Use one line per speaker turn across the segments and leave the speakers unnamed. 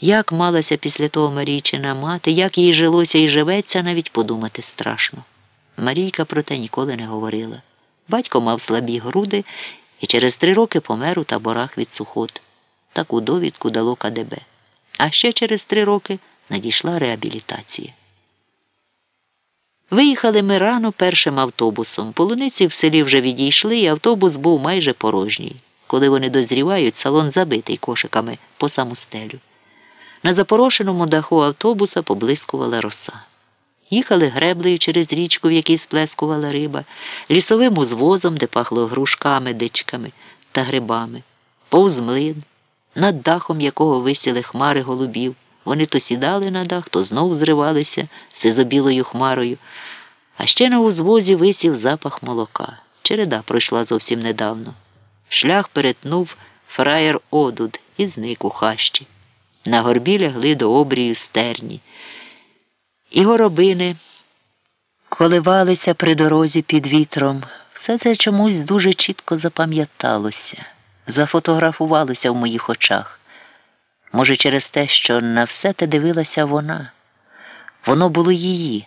Як малася після того Марійчина мати, як їй жилося і живеться, навіть подумати страшно. Марійка про те ніколи не говорила. Батько мав слабі груди і через три роки помер у таборах від сухот. Таку довідку дало КДБ. А ще через три роки надійшла реабілітація. Виїхали ми рано першим автобусом. Полуниці в селі вже відійшли, і автобус був майже порожній. Коли вони дозрівають, салон забитий кошиками по саму стелю. На запорошеному даху автобуса поблискувала роса. Їхали греблею через річку, в якій сплескувала риба, лісовим узвозом, де пахло грушками, дичками та грибами, повз млин, над дахом якого висіли хмари голубів. Вони то сідали на дах, то знов зривалися сизобілою хмарою. А ще на узвозі висів запах молока. Череда пройшла зовсім недавно. Шлях перетнув фраєр одуд і зник у хащі. На горбі лягли до обрію стерні. І горобини коливалися при дорозі під вітром. Все це чомусь дуже чітко запам'яталося, зафотографувалося в моїх очах. Може, через те, що на все те дивилася вона. Воно було її,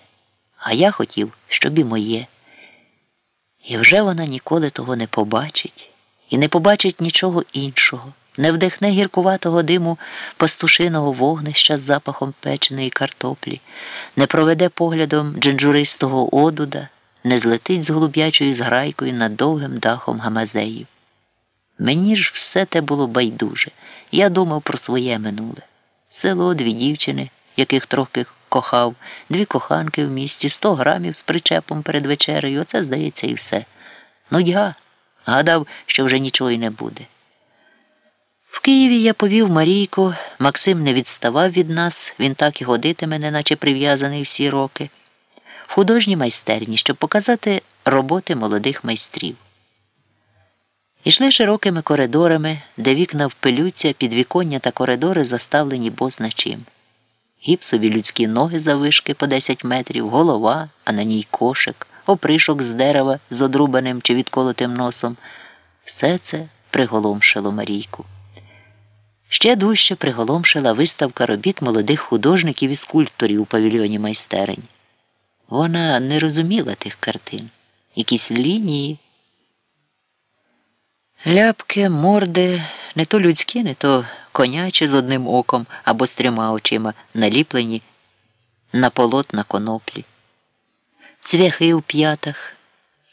а я хотів, щоб і моє. І вже вона ніколи того не побачить і не побачить нічого іншого, не вдихне гіркуватого диму пастушиного вогнища з запахом печеної картоплі, не проведе поглядом джинджуристого одуда, не злетить з голуб'ячою зграйкою над довгим дахом гамазею. Мені ж все те було байдуже. Я думав про своє минуле. Село, дві дівчини, яких трохи кохав, дві коханки в місті, сто грамів з причепом перед вечерею. Оце, здається, і все. Нудьга. Гадав, що вже нічого й не буде. В Києві я повів Марійку, Максим не відставав від нас, він так і ходитиме, неначе прив'язаний всі роки, в художній майстерні, щоб показати роботи молодих майстрів. Ішли широкими коридорами, де вікна впилються, підвіконня та коридори заставлені бозна чим. Гіпсові людські ноги завишки по 10 метрів, голова, а на ній кошик, опришок з дерева з одрубаним чи відколотим носом. Все це приголомшило Марійку. Ще дужче приголомшила виставка робіт молодих художників і скульпторів у павільйоні майстерень. Вона не розуміла тих картин, якісь лінії. Ляпки, морди, не то людські, не то конячі з одним оком або з трьома очима, наліплені на полотна коноплі, цвяхи у п'ятах.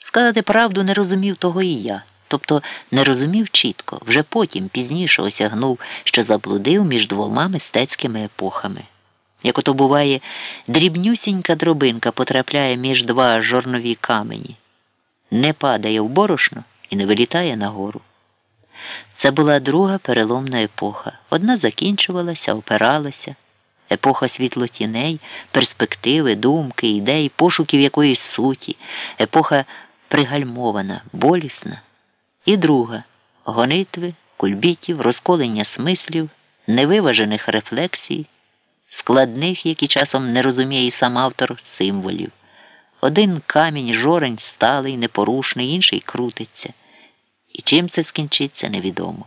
Сказати правду, не розумів того і я, тобто не розумів чітко, вже потім пізніше осягнув, що заблудив між двома мистецькими епохами. Як ото буває, дрібнюсінька дробинка потрапляє між два жорнові камені, не падає в борошно і не вилітає нагору. Це була друга переломна епоха. Одна закінчувалася, опиралася, епоха світлотіней, перспективи, думки, ідей, пошуків якоїсь суті, епоха пригальмована, болісна. І друга гонитви, кульбітів, розколення смислів, невиважених рефлексій, складних, які часом не розуміє і сам автор символів. Один камінь жорень сталий, непорушний, інший крутиться. І чим це скінчиться, невідомо.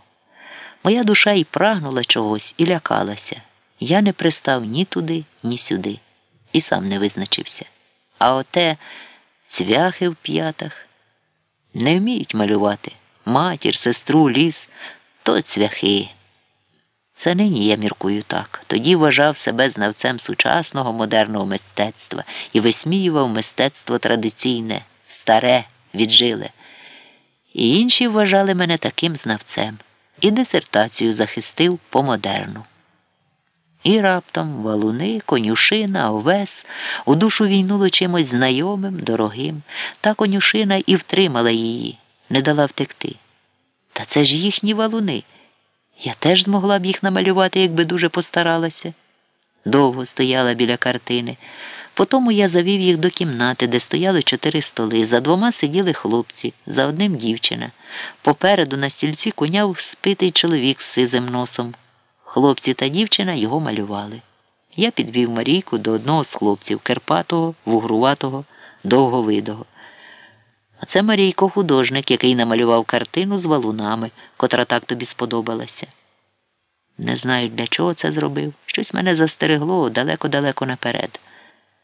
Моя душа і прагнула чогось, і лякалася. Я не пристав ні туди, ні сюди, і сам не визначився. А оте цвяхи в п'ятах не вміють малювати матір, сестру, ліс то цвяхи. Це нині я міркую так. Тоді вважав себе знавцем сучасного модерного мистецтва і висміював мистецтво традиційне, старе, віджиле. І інші вважали мене таким знавцем і дисертацію захистив по модерну. І раптом валуни, конюшина, овес у душу війнуло чимось знайомим, дорогим, та конюшина і втримала її, не дала втекти. Та це ж їхні валуни. Я теж змогла б їх намалювати, якби дуже постаралася. Довго стояла біля картини. Потому я завів їх до кімнати, де стояли чотири столи. За двома сиділи хлопці, за одним дівчина. Попереду на стільці куняв спитий чоловік з сизим носом. Хлопці та дівчина його малювали. Я підвів Марійку до одного з хлопців Керпатого, вугруватого, довговидого. А це Марійко художник, який намалював картину з валунами, котра так тобі сподобалася. Не знаю, для чого це зробив. Щось мене застерегло далеко-далеко наперед.